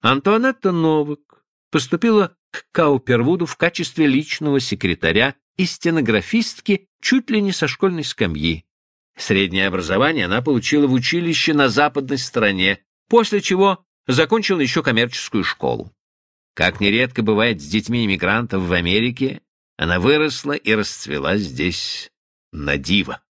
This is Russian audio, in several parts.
Антуанетта Новак поступила к Каупервуду в качестве личного секретаря и стенографистки чуть ли не со школьной скамьи. Среднее образование она получила в училище на западной стороне, после чего закончила еще коммерческую школу. Как нередко бывает с детьми иммигрантов в Америке, она выросла и расцвела здесь на диво.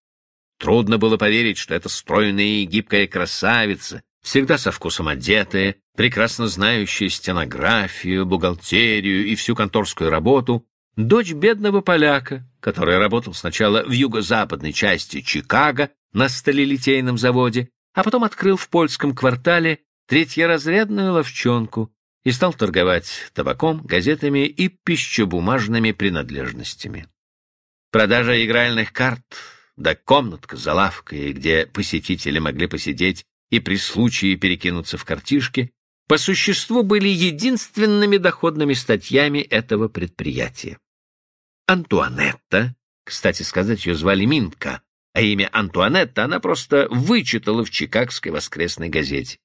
Трудно было поверить, что эта стройная и гибкая красавица, всегда со вкусом одетая, прекрасно знающая стенографию, бухгалтерию и всю конторскую работу, дочь бедного поляка, который работал сначала в юго-западной части Чикаго на сталелитейном заводе, а потом открыл в польском квартале третьеразрядную ловчонку и стал торговать табаком, газетами и пищебумажными принадлежностями. Продажа игральных карт, да комнатка за лавкой, где посетители могли посидеть и при случае перекинуться в картишки, по существу были единственными доходными статьями этого предприятия. Антуанетта, кстати сказать, ее звали Минка, а имя Антуанетта она просто вычитала в Чикагской воскресной газете.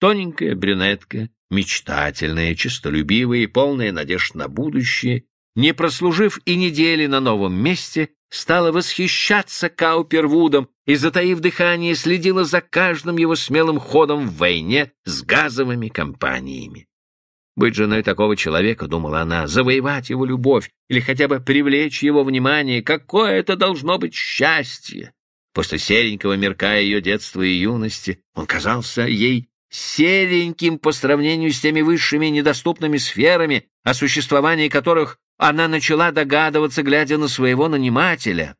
Тоненькая брюнетка, мечтательная, честолюбивая и полная надежд на будущее, не прослужив и недели на новом месте, стала восхищаться Каупервудом и, затаив дыхание, следила за каждым его смелым ходом в войне с газовыми компаниями. Быть женой такого человека, думала она, завоевать его любовь или хотя бы привлечь его внимание, какое это должно быть счастье. После серенького мирка ее детства и юности он казался ей сереньким по сравнению с теми высшими недоступными сферами, о существовании которых она начала догадываться, глядя на своего нанимателя.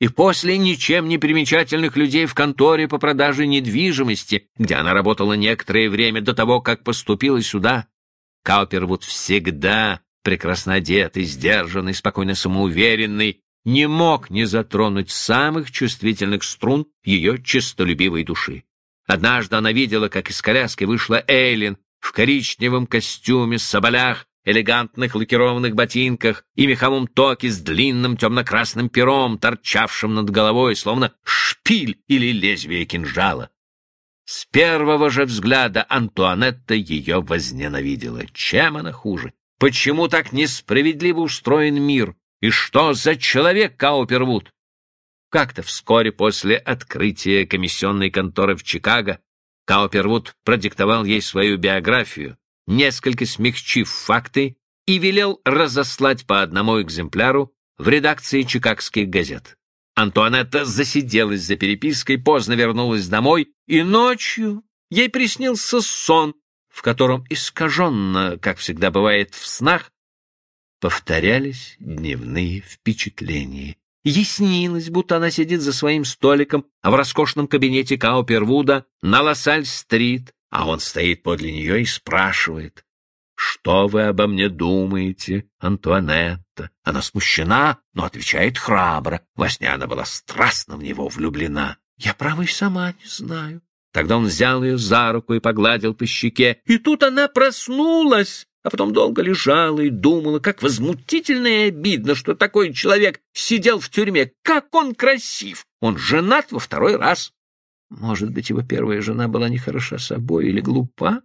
И после ничем не примечательных людей в конторе по продаже недвижимости, где она работала некоторое время до того, как поступила сюда, Каупервуд всегда прекрасно одетый, сдержанный, спокойно самоуверенный, не мог не затронуть самых чувствительных струн ее честолюбивой души. Однажды она видела, как из коляски вышла Эйлин в коричневом костюме, соболях, элегантных лакированных ботинках и меховом токе с длинным темно-красным пером, торчавшим над головой, словно шпиль или лезвие кинжала. С первого же взгляда Антуанетта ее возненавидела. Чем она хуже? Почему так несправедливо устроен мир? И что за человек Каупервуд? Как-то вскоре после открытия комиссионной конторы в Чикаго Каупервуд продиктовал ей свою биографию, несколько смягчив факты, и велел разослать по одному экземпляру в редакции чикагских газет. Антуанетта засиделась за перепиской, поздно вернулась домой, и ночью ей приснился сон, в котором искаженно, как всегда бывает в снах, повторялись дневные впечатления. Ей снилось, будто она сидит за своим столиком, а в роскошном кабинете Каупервуда на Лассаль-стрит, а он стоит подле нее и спрашивает, «Что вы обо мне думаете, Антуанетта?» Она смущена, но отвечает храбро. Во сне она была страстно в него влюблена. «Я, право, и сама не знаю». Тогда он взял ее за руку и погладил по щеке. И тут она проснулась а потом долго лежала и думала, как возмутительно и обидно, что такой человек сидел в тюрьме. Как он красив! Он женат во второй раз. Может быть, его первая жена была нехороша собой или глупа?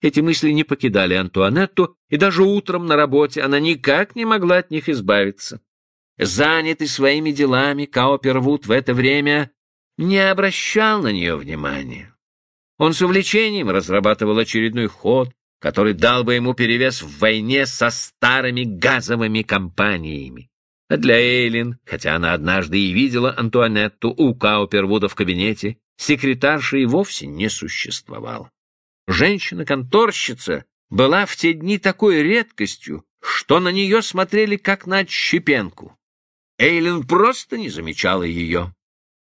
Эти мысли не покидали Антуанетту, и даже утром на работе она никак не могла от них избавиться. Занятый своими делами, Каупервуд в это время не обращал на нее внимания. Он с увлечением разрабатывал очередной ход, который дал бы ему перевес в войне со старыми газовыми компаниями. А для Эйлин, хотя она однажды и видела Антуанетту у Каупервуда в кабинете, секретарши и вовсе не существовал. Женщина-конторщица была в те дни такой редкостью, что на нее смотрели как на отщепенку. Эйлин просто не замечала ее.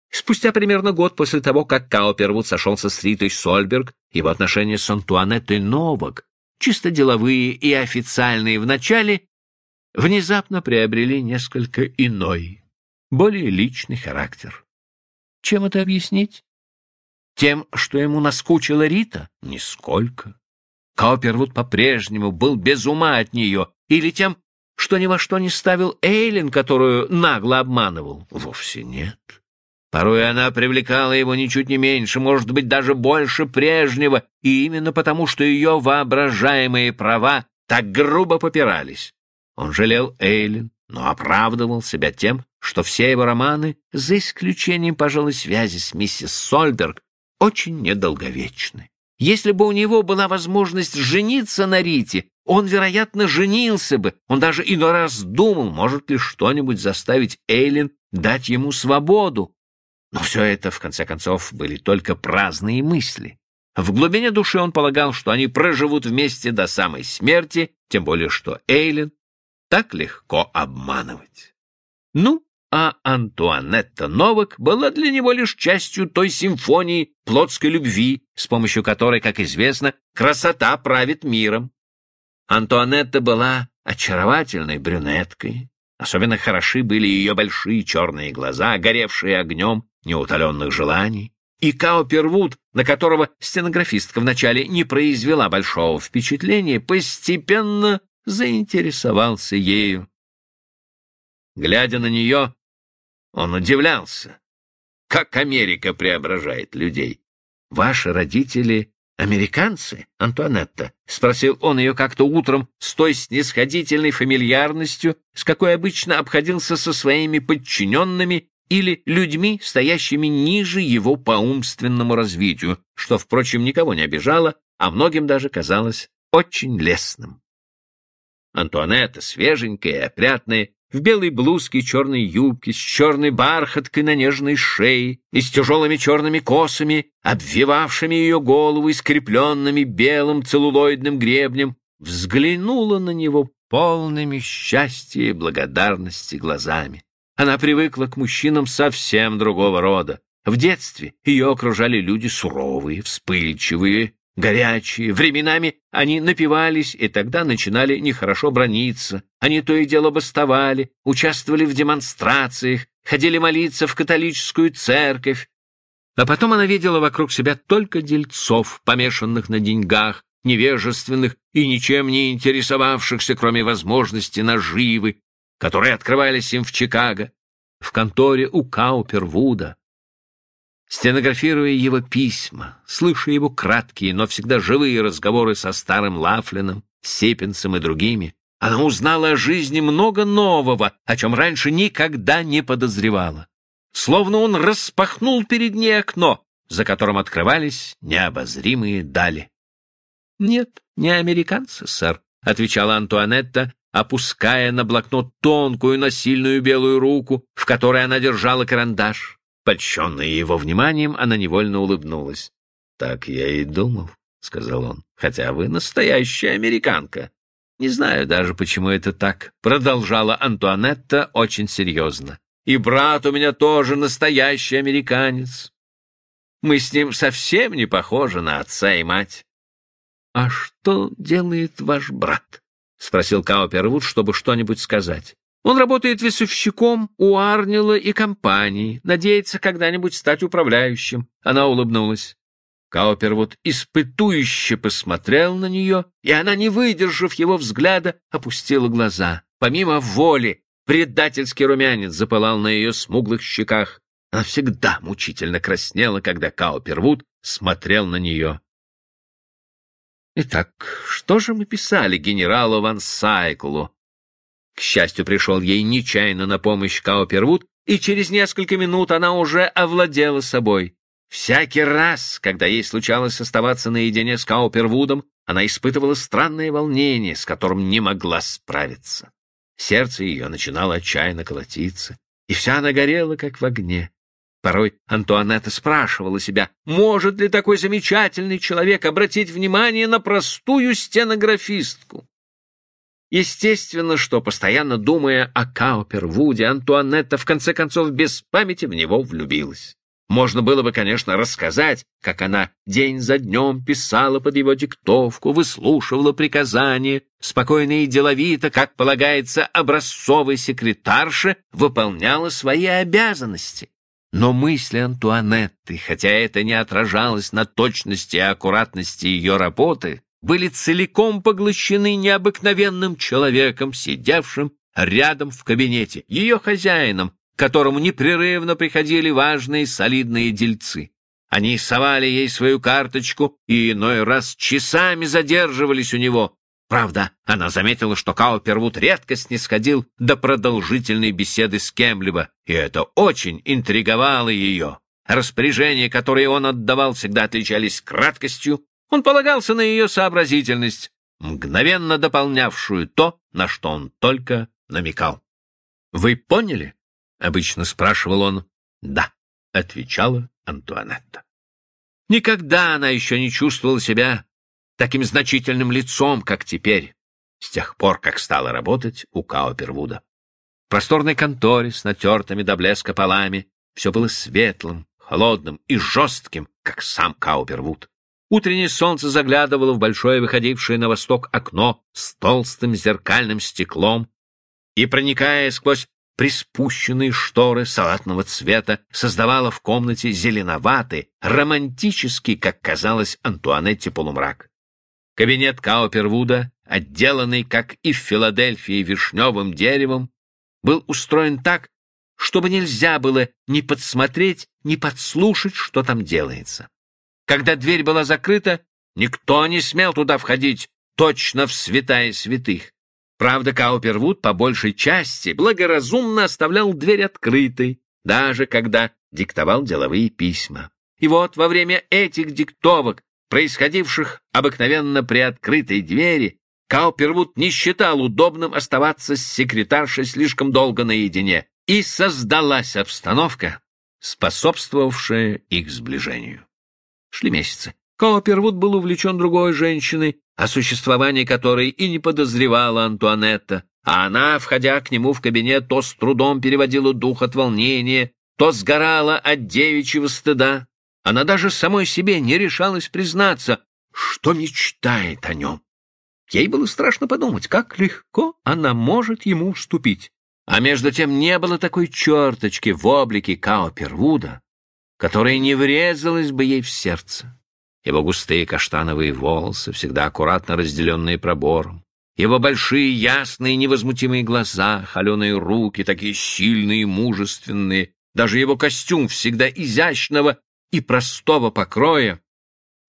Спустя примерно год после того, как Каупервуд сошелся с Ритой Сольберг, его отношения с Антуанеттой Новак, чисто деловые и официальные в начале, внезапно приобрели несколько иной, более личный характер. Чем это объяснить? Тем, что ему наскучила Рита? Нисколько. Каупервуд по-прежнему был без ума от нее, или тем, что ни во что не ставил Эйлин, которую нагло обманывал? Вовсе нет. Порой она привлекала его ничуть не меньше, может быть, даже больше прежнего, и именно потому, что ее воображаемые права так грубо попирались. Он жалел Эйлин, но оправдывал себя тем, что все его романы, за исключением, пожалуй, связи с миссис Сольберг, очень недолговечны. Если бы у него была возможность жениться на Рите, он, вероятно, женился бы. Он даже иной раз думал, может ли что-нибудь заставить Эйлин дать ему свободу. Но все это, в конце концов, были только праздные мысли. В глубине души он полагал, что они проживут вместе до самой смерти, тем более что Эйлин так легко обманывать. Ну, а Антуанетта Новак была для него лишь частью той симфонии плотской любви, с помощью которой, как известно, красота правит миром. Антуанетта была очаровательной брюнеткой. Особенно хороши были ее большие черные глаза, горевшие огнем неутоленных желаний. И Као Первуд, на которого стенографистка вначале не произвела большого впечатления, постепенно заинтересовался ею. Глядя на нее, он удивлялся, как Америка преображает людей. Ваши родители американцы, Антуанетта? — спросил он ее как-то утром с той снисходительной фамильярностью, с какой обычно обходился со своими подчиненными или людьми, стоящими ниже его по умственному развитию, что, впрочем, никого не обижало, а многим даже казалось очень лестным. Антуанетта, свеженькая и опрятная, в белой блузке и черной юбке, с черной бархаткой на нежной шее и с тяжелыми черными косами, обвивавшими ее голову и скрепленными белым целлулоидным гребнем, взглянула на него полными счастья и благодарности глазами. Она привыкла к мужчинам совсем другого рода. В детстве ее окружали люди суровые, вспыльчивые, горячие. Временами они напивались, и тогда начинали нехорошо брониться. Они то и дело бастовали, участвовали в демонстрациях, ходили молиться в католическую церковь. А потом она видела вокруг себя только дельцов, помешанных на деньгах, невежественных и ничем не интересовавшихся, кроме возможности наживы, которые открывались им в Чикаго, в конторе у Каупервуда, Стенографируя его письма, слыша его краткие, но всегда живые разговоры со старым Лафлином, Сепенцем и другими, она узнала о жизни много нового, о чем раньше никогда не подозревала. Словно он распахнул перед ней окно, за которым открывались необозримые дали. — Нет, не американцы, сэр, — отвечала Антуанетта, опуская на блокнот тонкую, насильную белую руку, в которой она держала карандаш. Польщенная его вниманием, она невольно улыбнулась. — Так я и думал, — сказал он, — хотя вы настоящая американка. Не знаю даже, почему это так, — продолжала Антуанетта очень серьезно. И брат у меня тоже настоящий американец. Мы с ним совсем не похожи на отца и мать. — А что делает ваш брат? — спросил Каупервуд, чтобы что-нибудь сказать. Он работает весовщиком у Арнила и компании, надеется когда-нибудь стать управляющим. Она улыбнулась. Каупервуд испытующе посмотрел на нее, и она, не выдержав его взгляда, опустила глаза. Помимо воли, предательский румянец запылал на ее смуглых щеках. Она всегда мучительно краснела, когда Каупервуд смотрел на нее. Итак, что же мы писали генералу Ван Сайклу? К счастью, пришел ей нечаянно на помощь Каупервуд, и через несколько минут она уже овладела собой. Всякий раз, когда ей случалось оставаться наедине с Каупервудом, она испытывала странное волнение, с которым не могла справиться. Сердце ее начинало отчаянно колотиться, и вся она горела, как в огне. Порой Антуанетта спрашивала себя, может ли такой замечательный человек обратить внимание на простую стенографистку. Естественно, что, постоянно думая о Каупервуде, Антуанетта в конце концов без памяти в него влюбилась. Можно было бы, конечно, рассказать, как она день за днем писала под его диктовку, выслушивала приказания, спокойно и деловито, как полагается образцовой секретарше, выполняла свои обязанности. Но мысли Антуанетты, хотя это не отражалось на точности и аккуратности ее работы, были целиком поглощены необыкновенным человеком, сидевшим рядом в кабинете, ее хозяином, которому непрерывно приходили важные солидные дельцы. Они совали ей свою карточку и иной раз часами задерживались у него. Правда, она заметила, что Каупервуд редко снисходил до продолжительной беседы с кем-либо, и это очень интриговало ее. Распоряжения, которые он отдавал, всегда отличались краткостью. Он полагался на ее сообразительность, мгновенно дополнявшую то, на что он только намекал. «Вы поняли?» — обычно спрашивал он. «Да», — отвечала Антуанетта. Никогда она еще не чувствовала себя таким значительным лицом, как теперь, с тех пор, как стала работать у Каупервуда. В просторной конторе с натертыми до блеска полами все было светлым, холодным и жестким, как сам Каупервуд. Утреннее солнце заглядывало в большое выходившее на восток окно с толстым зеркальным стеклом и, проникая сквозь приспущенные шторы салатного цвета, создавало в комнате зеленоватый, романтический, как казалось Антуанетте, полумрак. Кабинет Каупервуда, отделанный, как и в Филадельфии, вишневым деревом, был устроен так, чтобы нельзя было ни подсмотреть, ни подслушать, что там делается. Когда дверь была закрыта, никто не смел туда входить, точно в святая святых. Правда, Каупервуд по большей части благоразумно оставлял дверь открытой, даже когда диктовал деловые письма. И вот во время этих диктовок, происходивших обыкновенно при открытой двери, Каупервуд не считал удобным оставаться с секретаршей слишком долго наедине, и создалась обстановка, способствовавшая их сближению. Шли месяцы. Каупервуд был увлечен другой женщиной, о существовании которой и не подозревала Антуанетта, а она, входя к нему в кабинет, то с трудом переводила дух от волнения, то сгорала от девичьего стыда. Она даже самой себе не решалась признаться, что мечтает о нем. Ей было страшно подумать, как легко она может ему уступить. А между тем не было такой черточки в облике Као Первуда, которая не врезалась бы ей в сердце. Его густые каштановые волосы, всегда аккуратно разделенные пробором, его большие, ясные, невозмутимые глаза, холеные руки, такие сильные и мужественные, даже его костюм всегда изящного и простого покроя,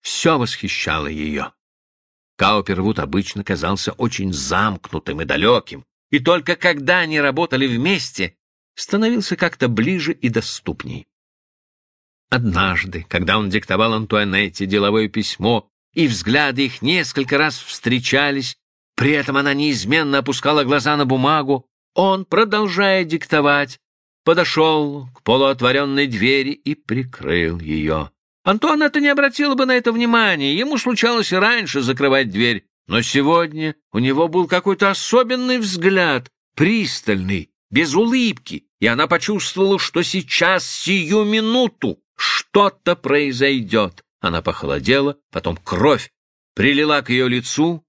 все восхищало ее. Каупервуд обычно казался очень замкнутым и далеким, и только когда они работали вместе, становился как-то ближе и доступней. Однажды, когда он диктовал Антуанетте деловое письмо, и взгляды их несколько раз встречались, при этом она неизменно опускала глаза на бумагу, он, продолжая диктовать, подошел к полуотворенной двери и прикрыл ее. Антуанетта не обратила бы на это внимания, ему случалось и раньше закрывать дверь, но сегодня у него был какой-то особенный взгляд, пристальный, без улыбки, и она почувствовала, что сейчас, сию минуту, что-то произойдет. Она похолодела, потом кровь прилила к ее лицу,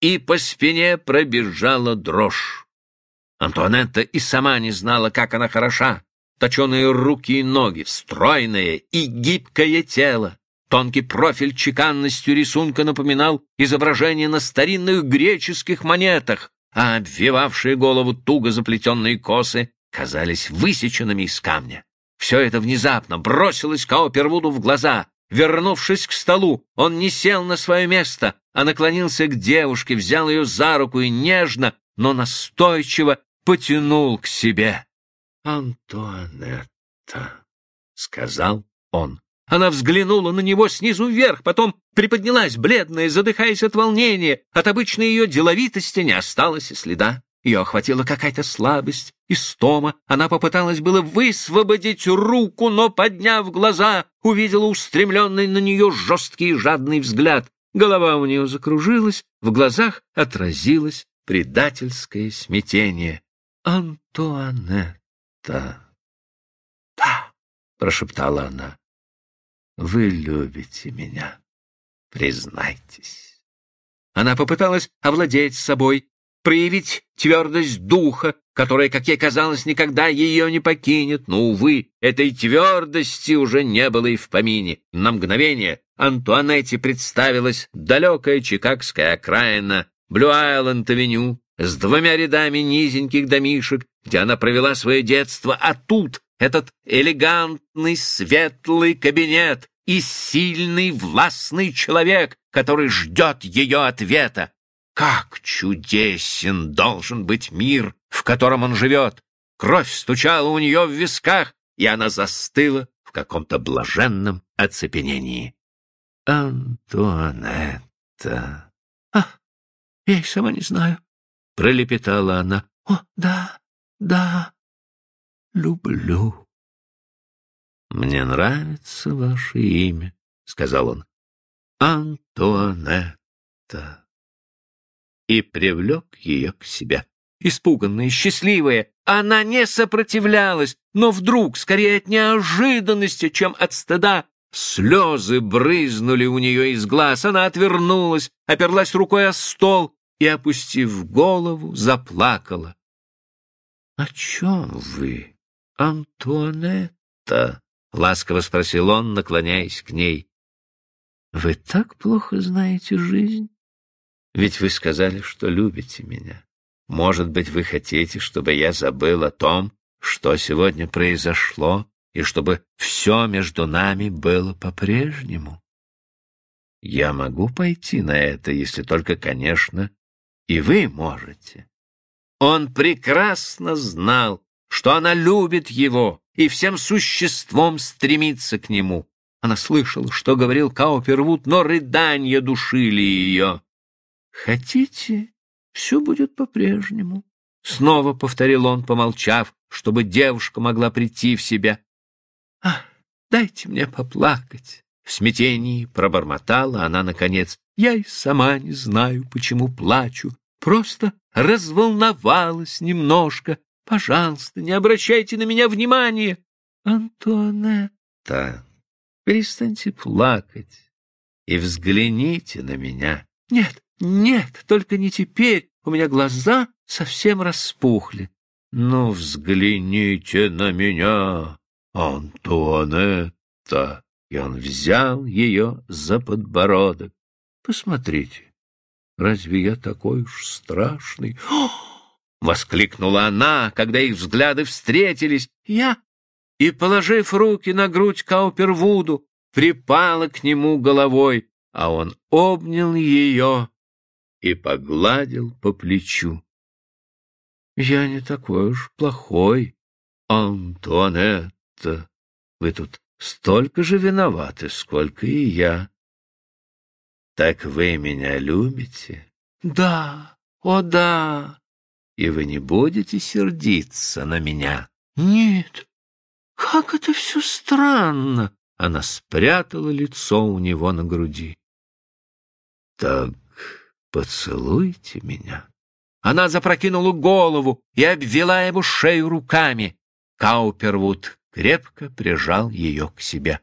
и по спине пробежала дрожь. Антуанетта и сама не знала, как она хороша. Точеные руки и ноги, стройное и гибкое тело. Тонкий профиль чеканностью рисунка напоминал изображение на старинных греческих монетах, а обвивавшие голову туго заплетенные косы казались высеченными из камня. Все это внезапно бросилось Каупервуду в глаза. Вернувшись к столу, он не сел на свое место, а наклонился к девушке, взял ее за руку и нежно, но настойчиво потянул к себе. «Антуанетта», — сказал он. Она взглянула на него снизу вверх, потом приподнялась, бледная, задыхаясь от волнения. От обычной ее деловитости не осталось и следа. Ее охватила какая-то слабость и стома. Она попыталась было высвободить руку, но, подняв глаза, увидела устремленный на нее жесткий и жадный взгляд. Голова у нее закружилась, в глазах отразилось предательское смятение. «Антуанетта!» «Да!» — прошептала она. Вы любите меня. Признайтесь. Она попыталась овладеть собой, проявить твердость духа, которая, как ей казалось, никогда ее не покинет. Но, увы, этой твердости уже не было и в помине. На мгновение Антуанетте представилась далекая чикагская окраина, Блю-Айленд-авеню, с двумя рядами низеньких домишек, где она провела свое детство, а тут этот элегантный светлый кабинет и сильный властный человек, который ждет ее ответа. Как чудесен должен быть мир, в котором он живет! Кровь стучала у нее в висках, и она застыла в каком-то блаженном оцепенении. «Антуанетта...» «А, я и сама не знаю», — пролепетала она. «О, да, да, люблю». «Мне нравится ваше имя», — сказал он. «Антуанетта». И привлек ее к себе. Испуганная, счастливая, она не сопротивлялась, но вдруг, скорее от неожиданности, чем от стыда, слезы брызнули у нее из глаз. Она отвернулась, оперлась рукой о стол и, опустив голову, заплакала. — О чем вы, Антуанетта? — ласково спросил он, наклоняясь к ней. — Вы так плохо знаете жизнь? Ведь вы сказали, что любите меня. Может быть, вы хотите, чтобы я забыл о том, что сегодня произошло, и чтобы все между нами было по-прежнему? Я могу пойти на это, если только, конечно, и вы можете. Он прекрасно знал, что она любит его и всем существом стремится к нему. Она слышала, что говорил Каупервуд, но рыдания душили ее. «Хотите, все будет по-прежнему. Снова повторил он, помолчав, чтобы девушка могла прийти в себя. «Ах, дайте мне поплакать!» В смятении пробормотала она, наконец. «Я и сама не знаю, почему плачу. Просто разволновалась немножко. Пожалуйста, не обращайте на меня внимания!» «Антуанетта, перестаньте плакать и взгляните на меня!» «Нет, нет, только не теперь. У меня глаза совсем распухли. Ну, взгляните на меня, Антуанетта. И он взял ее за подбородок. Посмотрите, разве я такой уж страшный? О! Воскликнула она, когда их взгляды встретились. Я и, положив руки на грудь Каупервуду, припала к нему головой, а он обнял ее и погладил по плечу. «Я не такой уж плохой, Антуанетта. Вы тут столько же виноваты, сколько и я. Так вы меня любите?» «Да, о да!» «И вы не будете сердиться на меня?» «Нет, как это все странно!» Она спрятала лицо у него на груди. «Так поцелуйте меня». Она запрокинула голову и обвела его шею руками. Каупервуд крепко прижал ее к себе.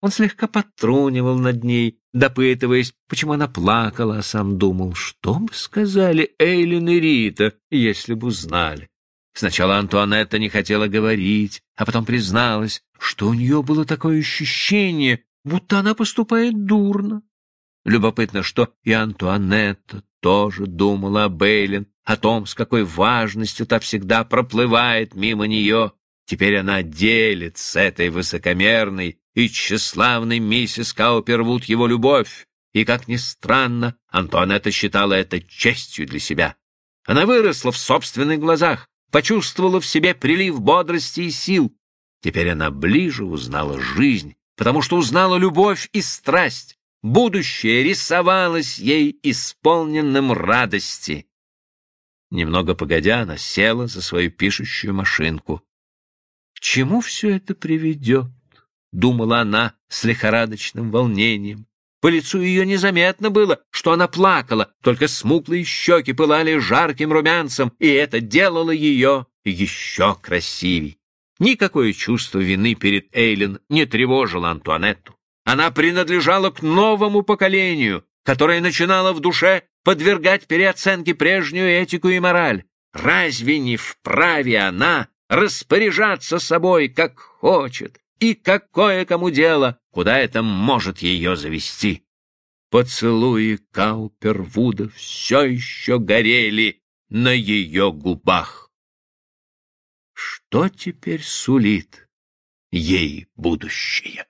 Он слегка подтрунивал над ней, допытываясь, почему она плакала, а сам думал, что бы сказали Эйлин и Рита, если бы узнали. Сначала Антуанетта не хотела говорить, а потом призналась, что у нее было такое ощущение, будто она поступает дурно. Любопытно, что и Антуанетта тоже думала о Бейлин, о том, с какой важностью та всегда проплывает мимо нее. Теперь она делит с этой высокомерной и тщеславной миссис Каупервуд его любовь, и, как ни странно, Антуанетта считала это честью для себя. Она выросла в собственных глазах, почувствовала в себе прилив бодрости и сил. Теперь она ближе узнала жизнь, потому что узнала любовь и страсть, Будущее рисовалось ей исполненным радости. Немного погодя, она села за свою пишущую машинку. «К чему все это приведет?» — думала она с лихорадочным волнением. По лицу ее незаметно было, что она плакала, только смуглые щеки пылали жарким румянцем, и это делало ее еще красивей. Никакое чувство вины перед Эйлин не тревожило Антуанетту. Она принадлежала к новому поколению, которое начинало в душе подвергать переоценке прежнюю этику и мораль. Разве не вправе она распоряжаться собой, как хочет, и какое кому дело, куда это может ее завести? Поцелуи Каупервуда все еще горели на ее губах. Что теперь сулит ей будущее?